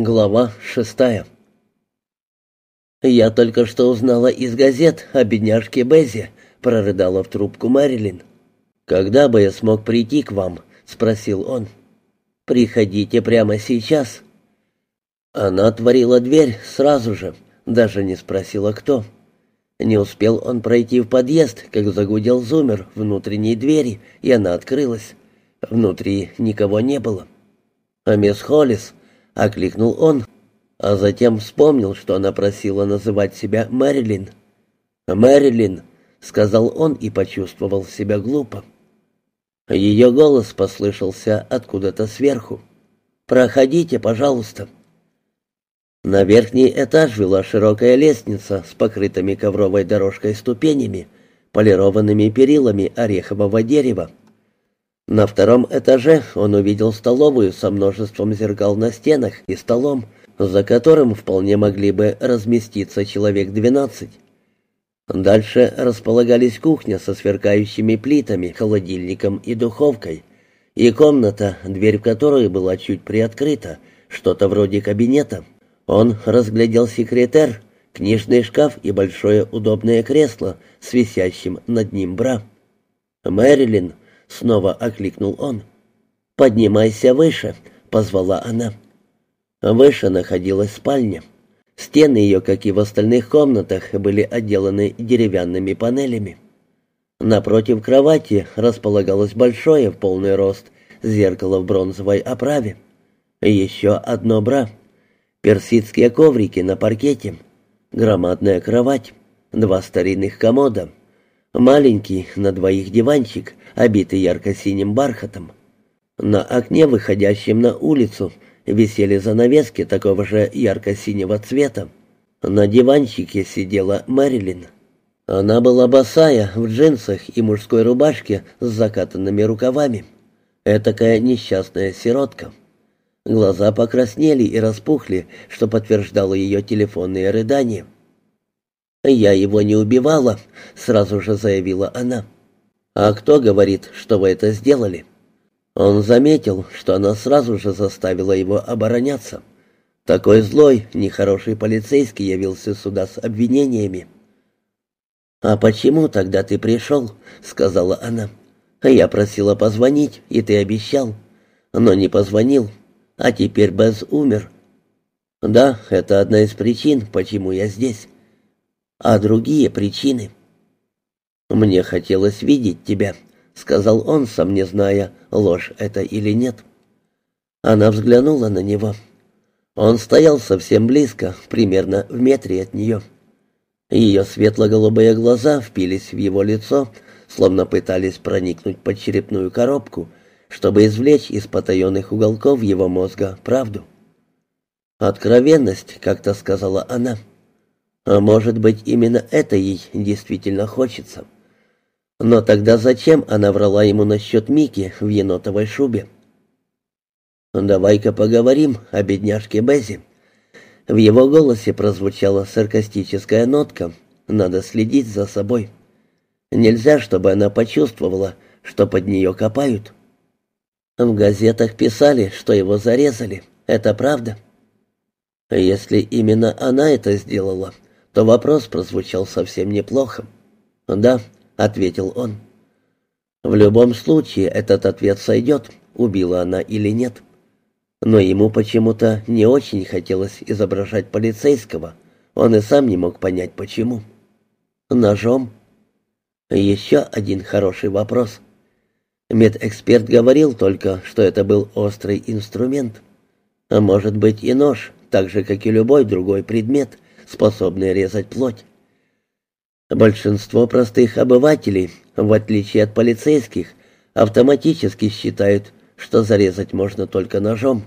Глава шестая «Я только что узнала из газет о бедняжке Безе», — прорыдала в трубку Мэрилин. «Когда бы я смог прийти к вам?» — спросил он. «Приходите прямо сейчас». Она отворила дверь сразу же, даже не спросила, кто. Не успел он пройти в подъезд, как загудел зумер внутренней двери, и она открылась. Внутри никого не было. «А мисс Холлис?» — окликнул он, а затем вспомнил, что она просила называть себя Мэрилин. «Мэрилин», — сказал он и почувствовал себя глупо. Ее голос послышался откуда-то сверху. «Проходите, пожалуйста». На верхний этаж вела широкая лестница с покрытыми ковровой дорожкой ступенями, полированными перилами орехового дерева. На втором этаже он увидел столовую со множеством зеркал на стенах и столом, за которым вполне могли бы разместиться человек двенадцать. Дальше располагались кухня со сверкающими плитами, холодильником и духовкой, и комната, дверь в которой была чуть приоткрыта, что-то вроде кабинета. Он разглядел секретер, книжный шкаф и большое удобное кресло с висящим над ним бра. «Мэрилин», — снова окликнул он. «Поднимайся выше», — позвала она. Выше находилась спальня. Стены ее, как и в остальных комнатах, были отделаны деревянными панелями. Напротив кровати располагалось большое в полный рост зеркало в бронзовой оправе. Еще одно бра. Персидские коврики на паркете. Громадная кровать. Два старинных комода. Маленький на двоих диванчик обитый ярко-синим бархатом. На окне, выходящем на улицу, висели занавески такого же ярко-синего цвета. На диванчике сидела Мэрилин. Она была босая, в джинсах и мужской рубашке с закатанными рукавами. Этакая несчастная сиротка. Глаза покраснели и распухли, что подтверждало ее телефонные рыдания. «Я его не убивала», — сразу же заявила она. «А кто говорит, что вы это сделали?» Он заметил, что она сразу же заставила его обороняться. Такой злой, нехороший полицейский явился сюда с обвинениями. «А почему тогда ты пришел?» — сказала она. «Я просила позвонить, и ты обещал. Но не позвонил, а теперь Без умер. Да, это одна из причин, почему я здесь. А другие причины...» «Мне хотелось видеть тебя», — сказал он, сам не зная, ложь это или нет. Она взглянула на него. Он стоял совсем близко, примерно в метре от нее. Ее светло-голубые глаза впились в его лицо, словно пытались проникнуть под черепную коробку, чтобы извлечь из потаенных уголков его мозга правду. «Откровенность», — как-то сказала она. «А может быть, именно это ей действительно хочется». Но тогда зачем она врала ему насчет Мики в енотовой шубе? «Давай-ка поговорим о бедняжке Бези». В его голосе прозвучала саркастическая нотка. «Надо следить за собой. Нельзя, чтобы она почувствовала, что под нее копают». В газетах писали, что его зарезали. Это правда? Если именно она это сделала, то вопрос прозвучал совсем неплохо. Да, ответил он. В любом случае этот ответ сойдет, убила она или нет. Но ему почему-то не очень хотелось изображать полицейского. Он и сам не мог понять, почему. Ножом? Еще один хороший вопрос. Медэксперт говорил только, что это был острый инструмент. А может быть и нож, так же, как и любой другой предмет, способный резать плоть. Большинство простых обывателей, в отличие от полицейских, автоматически считают, что зарезать можно только ножом.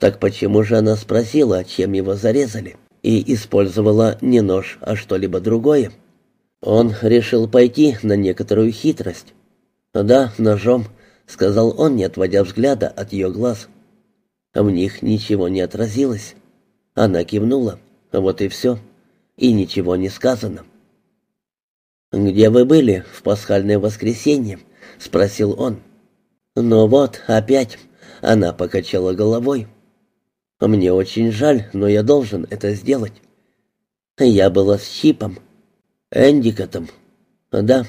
Так почему же она спросила, чем его зарезали, и использовала не нож, а что-либо другое? Он решил пойти на некоторую хитрость. «Да, ножом», — сказал он, не отводя взгляда от ее глаз. В них ничего не отразилось. Она кивнула. Вот и все. И ничего не сказано. «Где вы были в пасхальное воскресенье?» — спросил он. «Ну вот, опять», — она покачала головой. Мне очень жаль, но я должен это сделать. Я была с Чипом. Эндикотом. Да.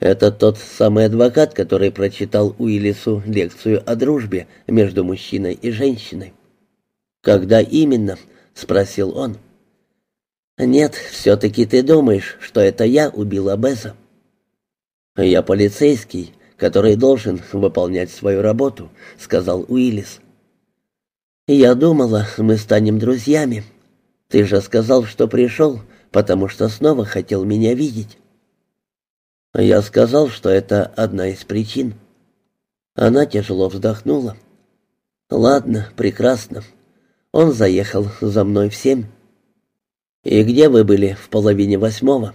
Это тот самый адвокат, который прочитал Уиллису лекцию о дружбе между мужчиной и женщиной. «Когда именно?» — спросил он. «Нет, все-таки ты думаешь, что это я убила Беза?» «Я полицейский, который должен выполнять свою работу», — сказал Уиллис. «Я думала, мы станем друзьями. Ты же сказал, что пришел, потому что снова хотел меня видеть». Я сказал, что это одна из причин. Она тяжело вздохнула. «Ладно, прекрасно. Он заехал за мной в семь». «И где вы были в половине восьмого?»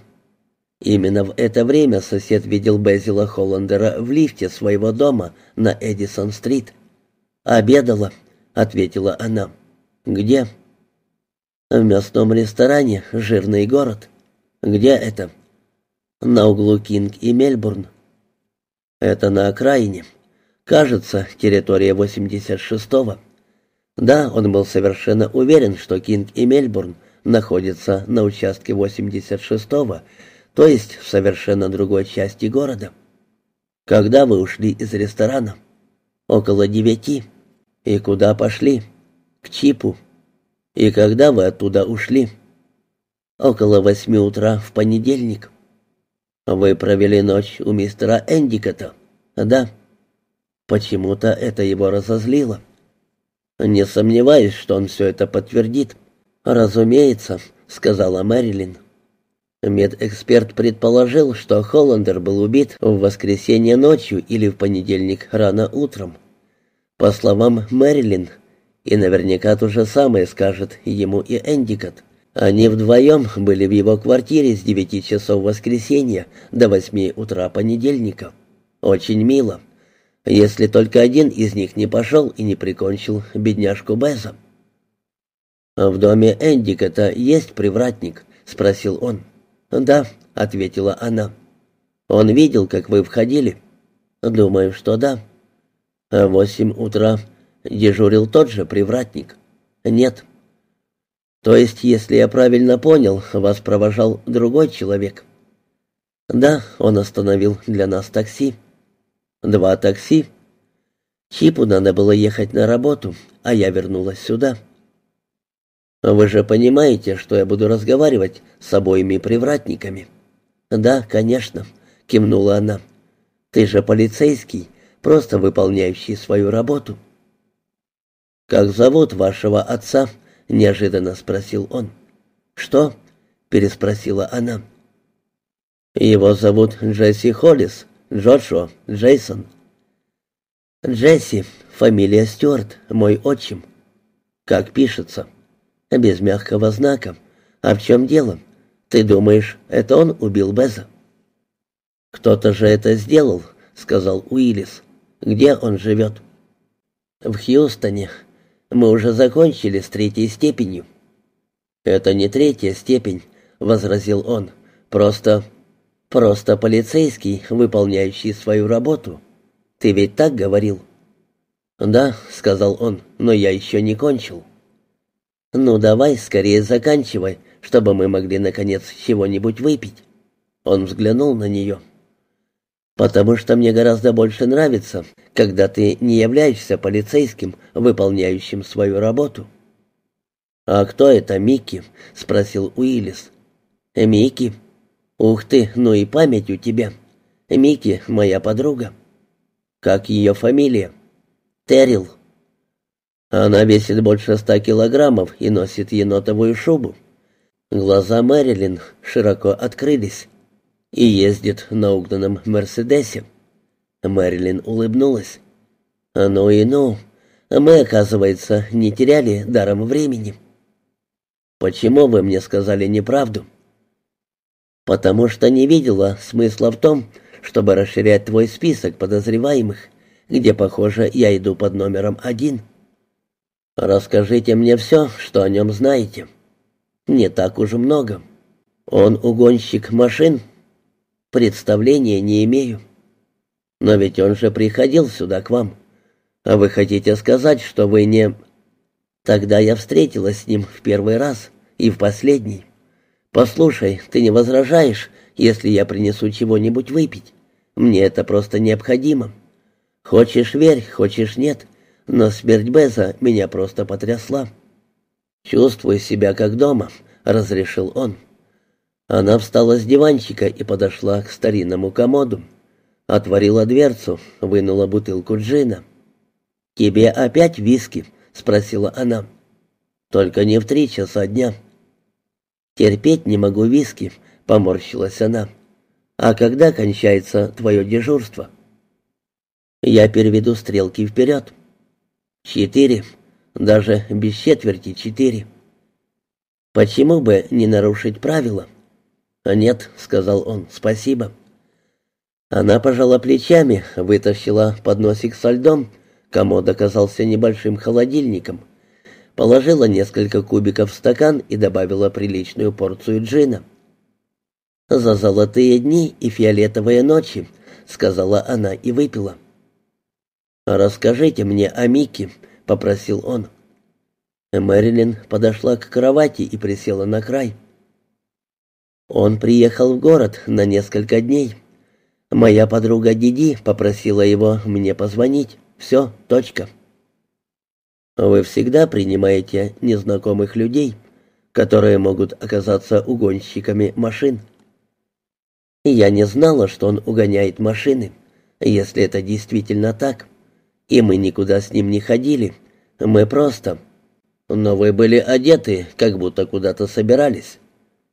Именно в это время сосед видел Безила Холландера в лифте своего дома на Эдисон-стрит. «Обедала», — ответила она. «Где?» «В мясном ресторане «Жирный город». «Где это?» на углу Кинг и Мельбурн. Это на окраине. Кажется, территория 86-го. Да, он был совершенно уверен, что Кинг и Мельбурн находятся на участке 86-го, то есть в совершенно другой части города. Когда вы ушли из ресторана? Около девяти. И куда пошли? К Чипу. И когда вы оттуда ушли? Около восьми утра в понедельник. «Вы провели ночь у мистера Эндикота?» «Да». Почему-то это его разозлило. «Не сомневаюсь, что он все это подтвердит». «Разумеется», — сказала Мэрилин. Медэксперт предположил, что Холландер был убит в воскресенье ночью или в понедельник рано утром. По словам Мэрилин, и наверняка то же самое скажет ему и Эндикот, они вдвоем были в его квартире с девяти часов воскресенья до восьми утра понедельника. Очень мило. Если только один из них не пошел и не прикончил бедняжку Беза. «В доме Эндикета есть привратник?» — спросил он. «Да», — ответила она. «Он видел, как вы входили?» «Думаю, что да». «В восемь утра дежурил тот же привратник?» «Нет». То есть, если я правильно понял, вас провожал другой человек? Да, он остановил для нас такси. Два такси. Чипу надо было ехать на работу, а я вернулась сюда. Вы же понимаете, что я буду разговаривать с обоими привратниками? Да, конечно, кивнула она. Ты же полицейский, просто выполняющий свою работу. Как зовут вашего отца? — неожиданно спросил он. «Что?» — переспросила она. «Его зовут Джесси Холлис, Джошуа, Джейсон». «Джесси, фамилия Стюарт, мой отчим». «Как пишется?» «Без мягкого знака. А в чем дело? Ты думаешь, это он убил Беза?» «Кто-то же это сделал», — сказал Уиллис. «Где он живет?» «В Хьюстоне», мы уже закончили с третьей степенью». «Это не третья степень», — возразил он. «Просто... просто полицейский, выполняющий свою работу. Ты ведь так говорил?» «Да», — сказал он, — «но я еще не кончил». «Ну, давай скорее заканчивай, чтобы мы могли, наконец, чего-нибудь выпить». Он взглянул на нее. «Потому что мне гораздо больше нравится, когда ты не являешься полицейским, выполняющим свою работу». «А кто это Микки?» — спросил Уиллис. «Микки? Ух ты, ну и память у тебя. Микки — моя подруга». «Как ее фамилия?» «Террил». «Она весит больше ста килограммов и носит енотовую шубу». Глаза Мэрилин широко открылись и ездит на угнанном «Мерседесе». Мэрилин улыбнулась. «Ну и ну, мы, оказывается, не теряли даром времени». «Почему вы мне сказали неправду?» «Потому что не видела смысла в том, чтобы расширять твой список подозреваемых, где, похоже, я иду под номером один. Расскажите мне все, что о нем знаете. Не так уж много. Он угонщик машин?» Представления не имею. Но ведь он же приходил сюда к вам. А вы хотите сказать, что вы не... Тогда я встретилась с ним в первый раз и в последний. Послушай, ты не возражаешь, если я принесу чего-нибудь выпить? Мне это просто необходимо. Хочешь верь, хочешь нет, но смерть Беза меня просто потрясла. Чувствую себя как дома, разрешил он. Она встала с диванчика и подошла к старинному комоду. Отворила дверцу, вынула бутылку джина. «Тебе опять виски?» — спросила она. «Только не в три часа дня». «Терпеть не могу виски», — поморщилась она. «А когда кончается твое дежурство?» «Я переведу стрелки вперед». «Четыре. Даже без четверти четыре». «Почему бы не нарушить правила?» «Нет», — сказал он, — «спасибо». Она пожала плечами, вытащила подносик со льдом, комод оказался небольшим холодильником, положила несколько кубиков в стакан и добавила приличную порцию джина. «За золотые дни и фиолетовые ночи», — сказала она и выпила. «Расскажите мне о Мике», — попросил он. Мэрилин подошла к кровати и присела на край. Он приехал в город на несколько дней. Моя подруга Диди попросила его мне позвонить. Все, точка. Вы всегда принимаете незнакомых людей, которые могут оказаться угонщиками машин. Я не знала, что он угоняет машины, если это действительно так. И мы никуда с ним не ходили. Мы просто... Но вы были одеты, как будто куда-то собирались.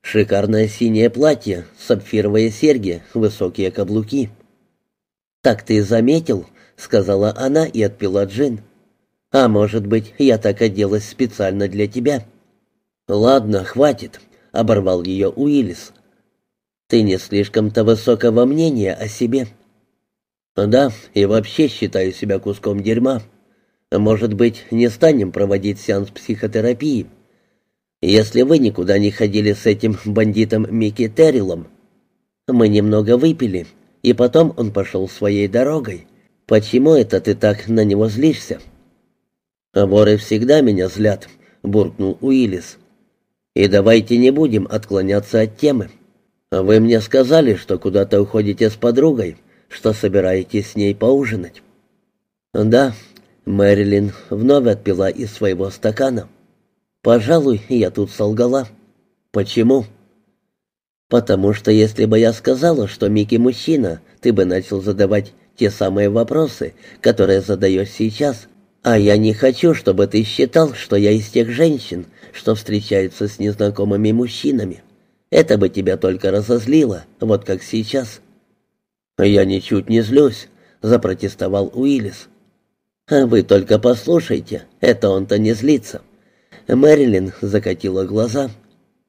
Шикарное синее платье, сапфировые серьги, высокие каблуки. «Так ты заметил?» — сказала она и отпила джин. «А может быть, я так оделась специально для тебя?» «Ладно, хватит», — оборвал ее Уиллис. «Ты не слишком-то высокого мнения о себе». «Да, и вообще считаю себя куском дерьма. Может быть, не станем проводить сеанс психотерапии?» Если вы никуда не ходили с этим бандитом Микки Террилом, мы немного выпили, и потом он пошел своей дорогой. Почему это ты так на него злишься?» «Воры всегда меня злят», — буркнул Уиллис. «И давайте не будем отклоняться от темы. Вы мне сказали, что куда-то уходите с подругой, что собираетесь с ней поужинать». «Да», — Мэрилин вновь отпила из своего стакана. Пожалуй, я тут солгала. Почему? Потому что если бы я сказала, что Микки мужчина, ты бы начал задавать те самые вопросы, которые задаешь сейчас. А я не хочу, чтобы ты считал, что я из тех женщин, что встречаются с незнакомыми мужчинами. Это бы тебя только разозлило, вот как сейчас. Я ничуть не злюсь, запротестовал Уиллис. Вы только послушайте, это он-то не злится. Мэрилин закатила глаза.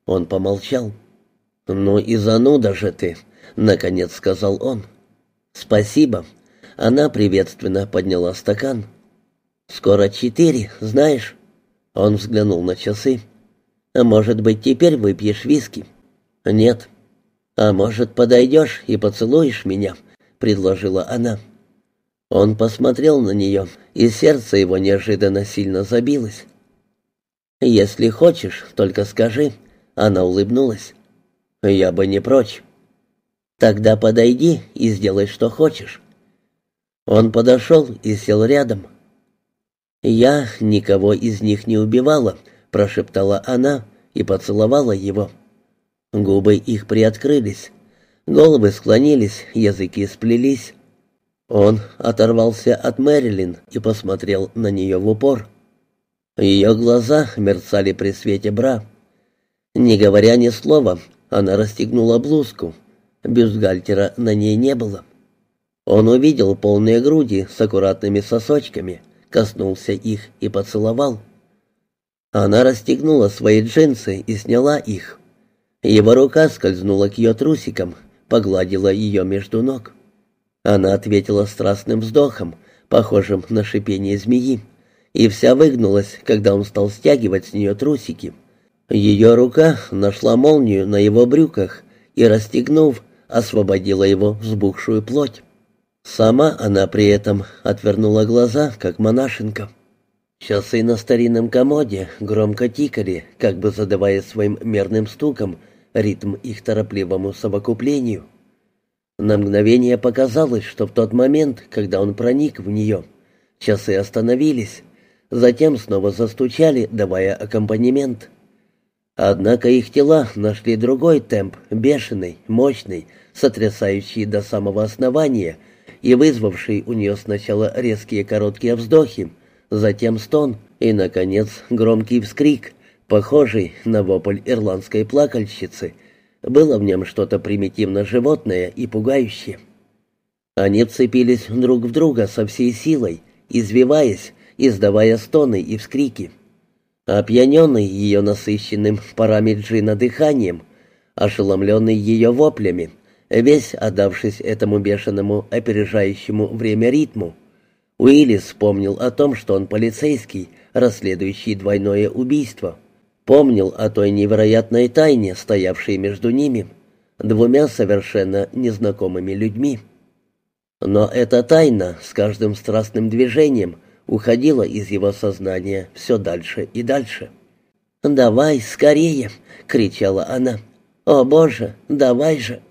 Он помолчал. «Ну и зануда же ты», — наконец сказал он. «Спасибо». Она приветственно подняла стакан. «Скоро четыре, знаешь?» Он взглянул на часы. «А может быть, теперь выпьешь виски?» «Нет». «А может, подойдешь и поцелуешь меня?» — предложила она. Он посмотрел на нее, и сердце его неожиданно сильно забилось. «Если хочешь, только скажи». Она улыбнулась. «Я бы не прочь». «Тогда подойди и сделай, что хочешь». Он подошел и сел рядом. «Я никого из них не убивала», — прошептала она и поцеловала его. Губы их приоткрылись, головы склонились, языки сплелись. Он оторвался от Мэрилин и посмотрел на нее в упор. Ее глаза мерцали при свете бра. Не говоря ни слова, она расстегнула блузку. Бюстгальтера на ней не было. Он увидел полные груди с аккуратными сосочками, коснулся их и поцеловал. Она расстегнула свои джинсы и сняла их. Его рука скользнула к ее трусикам, погладила ее между ног. Она ответила страстным вздохом, похожим на шипение змеи и вся выгнулась, когда он стал стягивать с нее трусики. Ее рука нашла молнию на его брюках и, расстегнув, освободила его взбухшую плоть. Сама она при этом отвернула глаза, как монашенка. Часы на старинном комоде громко тикали, как бы задавая своим мерным стуком ритм их торопливому совокуплению. На мгновение показалось, что в тот момент, когда он проник в нее, часы остановились, затем снова застучали, давая аккомпанемент. Однако их тела нашли другой темп, бешеный, мощный, сотрясающий до самого основания и вызвавший у нее сначала резкие короткие вздохи, затем стон и, наконец, громкий вскрик, похожий на вопль ирландской плакальщицы. Было в нем что-то примитивно-животное и пугающее. Они вцепились друг в друга со всей силой, извиваясь, издавая стоны и вскрики. Опьяненный ее насыщенным парами джина дыханием, ошеломленный ее воплями, весь отдавшись этому бешеному, опережающему время ритму, Уиллис вспомнил о том, что он полицейский, расследующий двойное убийство. Помнил о той невероятной тайне, стоявшей между ними, двумя совершенно незнакомыми людьми. Но эта тайна с каждым страстным движением уходила из его сознания все дальше и дальше. «Давай, скорее!» — кричала она. «О, Боже, давай же!»